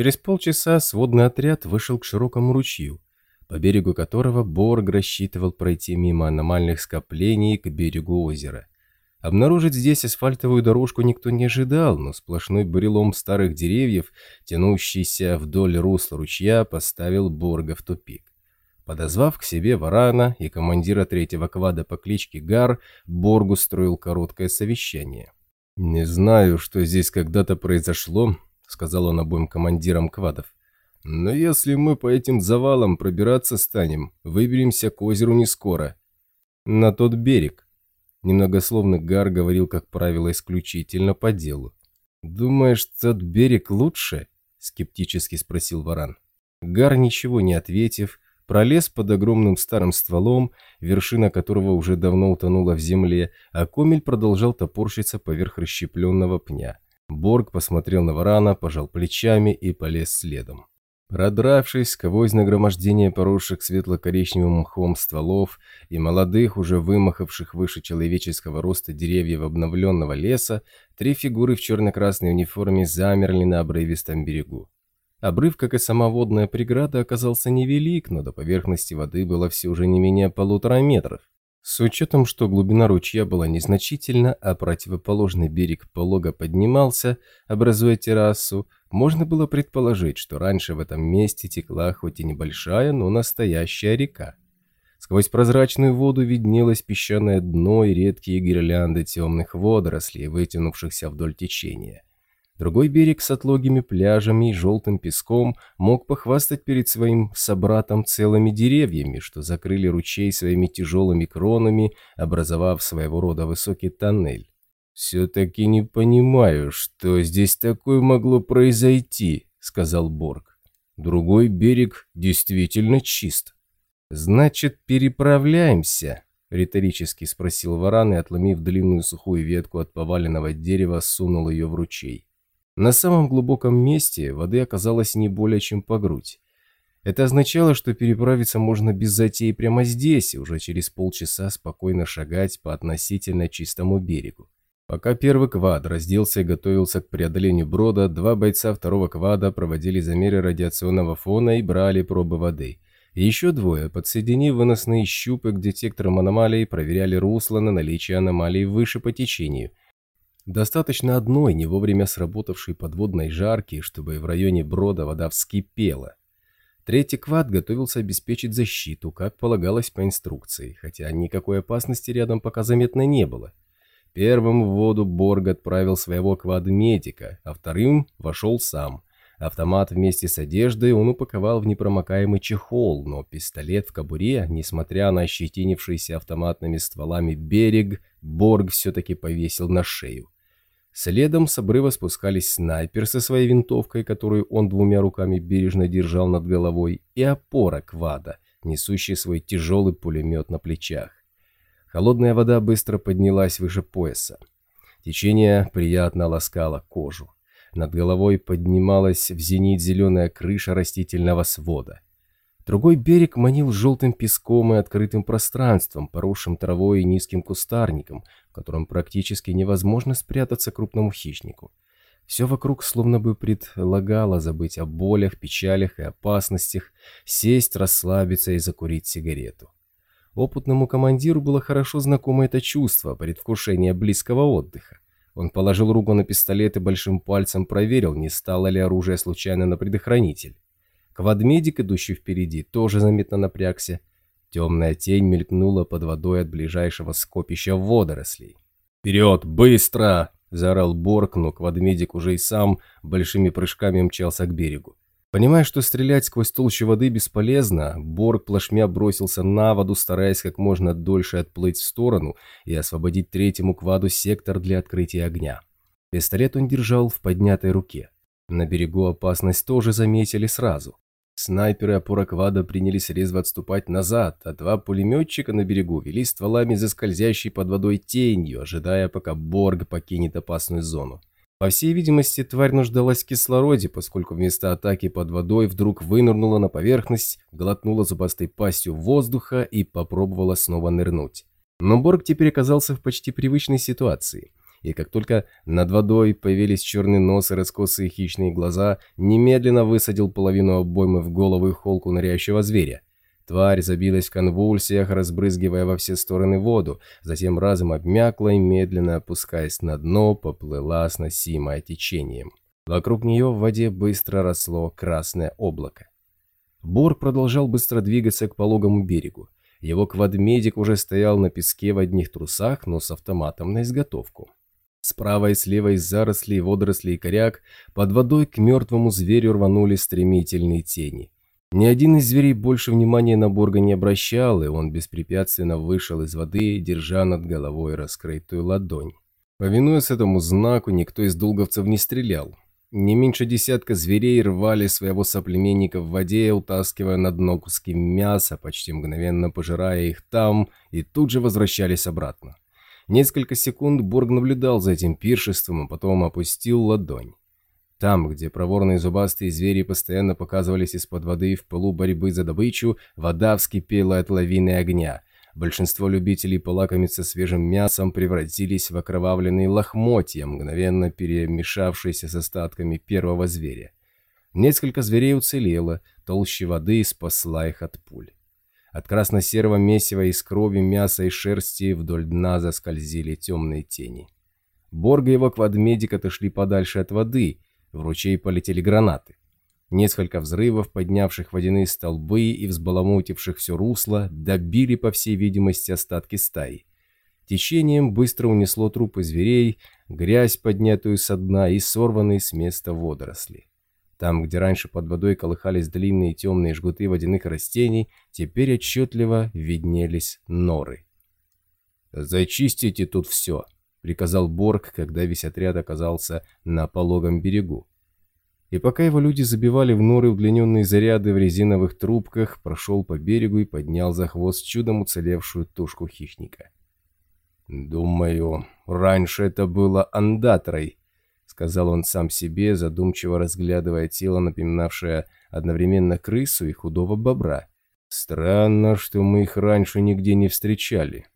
Через полчаса сводный отряд вышел к широкому ручью, по берегу которого Борг рассчитывал пройти мимо аномальных скоплений к берегу озера. Обнаружить здесь асфальтовую дорожку никто не ожидал, но сплошной бурелом старых деревьев, тянущийся вдоль русла ручья, поставил Борга в тупик. Подозвав к себе Варана и командира третьего квада по кличке Гар, Борг устроил короткое совещание. «Не знаю, что здесь когда-то произошло», — сказал он обоим командирам квадов. «Но если мы по этим завалам пробираться станем, выберемся к озеру не скоро. На тот берег». Немногословно Гар говорил, как правило, исключительно по делу. «Думаешь, тот берег лучше?» — скептически спросил Варан. Гар, ничего не ответив, пролез под огромным старым стволом, вершина которого уже давно утонула в земле, а Комель продолжал топорщиться поверх расщепленного пня. Борг посмотрел на Варана, пожал плечами и полез следом. Продравшись сквозь нагромождение поросших светло-коричневым мхом стволов и молодых, уже вымахавших выше человеческого роста деревьев обновленного леса, три фигуры в черно-красной униформе замерли на обрывистом берегу. Обрыв, как и сама водная преграда, оказался невелик, но до поверхности воды было все же не менее полутора метров. С учетом, что глубина ручья была незначительна, а противоположный берег полого поднимался, образуя террасу, можно было предположить, что раньше в этом месте текла хоть и небольшая, но настоящая река. Сквозь прозрачную воду виднелось песчаное дно и редкие гирлянды темных водорослей, вытянувшихся вдоль течения. Другой берег с отлогими пляжами и желтым песком мог похвастать перед своим собратом целыми деревьями, что закрыли ручей своими тяжелыми кронами, образовав своего рода высокий тоннель. «Все-таки не понимаю, что здесь такое могло произойти», — сказал Борг. «Другой берег действительно чист». «Значит, переправляемся?» — риторически спросил Варан и, отломив длинную сухую ветку от поваленного дерева, сунул ее в ручей. На самом глубоком месте воды оказалось не более чем по грудь. Это означало, что переправиться можно без затей прямо здесь и уже через полчаса спокойно шагать по относительно чистому берегу. Пока первый квад разделся и готовился к преодолению брода, два бойца второго квада проводили замеры радиационного фона и брали пробы воды. Еще двое, подсоединив выносные щупы к детекторам аномалий, проверяли русло на наличие аномалий выше по течению. Достаточно одной не вовремя сработавшей подводной жарки, чтобы в районе брода вода вскипела. Третий квад готовился обеспечить защиту, как полагалось по инструкции, хотя никакой опасности рядом пока заметно не было. Первым в воду Борг отправил своего квад-медика, а вторым вошел сам. Автомат вместе с одеждой он упаковал в непромокаемый чехол, но пистолет в кобуре, несмотря на ощетинившийся автоматными стволами берег, Борг все-таки повесил на шею. Следом с обрыва спускались снайпер со своей винтовкой, которую он двумя руками бережно держал над головой, и опора квада, несущий свой тяжелый пулемет на плечах. Холодная вода быстро поднялась выше пояса. Течение приятно ласкало кожу. Над головой поднималась в зенит зеленая крыша растительного свода. Другой берег манил желтым песком и открытым пространством, поросшим травой и низким кустарником, в котором практически невозможно спрятаться крупному хищнику. Все вокруг словно бы предлагало забыть о болях, печалях и опасностях, сесть, расслабиться и закурить сигарету. Опытному командиру было хорошо знакомо это чувство, предвкушение близкого отдыха. Он положил руку на пистолет и большим пальцем проверил, не стало ли оружие случайно на предохранитель. Квадмедик, идущий впереди, тоже заметно напрягся. Темная тень мелькнула под водой от ближайшего скопища водорослей. «Вперед, быстро!» – заорал Борг, но квадмедик уже и сам большими прыжками мчался к берегу. Понимая, что стрелять сквозь толщу воды бесполезно, Борг плашмя бросился на воду, стараясь как можно дольше отплыть в сторону и освободить третьему кваду сектор для открытия огня. Пистолет он держал в поднятой руке. На берегу опасность тоже заметили сразу. Снайперы опора квада принялись резво отступать назад, а два пулеметчика на берегу вели стволами за скользящей под водой тенью, ожидая, пока Борг покинет опасную зону. По всей видимости, тварь нуждалась в кислороде, поскольку вместо атаки под водой вдруг вынырнула на поверхность, глотнула зубастой пастью воздуха и попробовала снова нырнуть. Но Борг теперь оказался в почти привычной ситуации. И как только над водой появились черный нос и раскосые хищные глаза, немедленно высадил половину обоймы в голову и холку ныряющего зверя. Тварь забилась в конвульсиях, разбрызгивая во все стороны воду, затем разом обмякла и, медленно опускаясь на дно, поплыла сносимая течением. Вокруг нее в воде быстро росло красное облако. Бор продолжал быстро двигаться к пологому берегу. Его квадмедик уже стоял на песке в одних трусах, но с автоматом на изготовку. Справа и слева из зарослей, водорослей и коряк под водой к мертвому зверю рванули стремительные тени. Ни один из зверей больше внимания на Борга не обращал, и он беспрепятственно вышел из воды, держа над головой раскрытую ладонь. Повинуясь этому знаку, никто из долговцев не стрелял. Не меньше десятка зверей рвали своего соплеменника в воде, утаскивая на дно куски мяса, почти мгновенно пожирая их там, и тут же возвращались обратно. Несколько секунд Борг наблюдал за этим пиршеством, а потом опустил ладонь. Там, где проворные зубастые звери постоянно показывались из-под воды в пылу борьбы за добычу, вода вскипела от лавины огня – Большинство любителей полакомиться свежим мясом превратились в окровавленные лохмотья, мгновенно перемешавшиеся с остатками первого зверя. Несколько зверей уцелело, толще воды спасла их от пуль. От красно-серого месива из крови, мяса и шерсти вдоль дна заскользили темные тени. Борга и его квадмедик отошли подальше от воды, в ручей полетели гранаты. Несколько взрывов, поднявших водяные столбы и взбаламутивших все русло, добили, по всей видимости, остатки стаи. Течением быстро унесло трупы зверей, грязь, поднятую со дна, и сорванные с места водоросли. Там, где раньше под водой колыхались длинные темные жгуты водяных растений, теперь отчетливо виднелись норы. «Зачистите тут все», — приказал Борг, когда весь отряд оказался на пологом берегу. И пока его люди забивали в норы удлиненные заряды в резиновых трубках, прошел по берегу и поднял за хвост чудом уцелевшую тушку хищника. «Думаю, раньше это было андатрой», — сказал он сам себе, задумчиво разглядывая тело, напоминавшее одновременно крысу и худого бобра. «Странно, что мы их раньше нигде не встречали».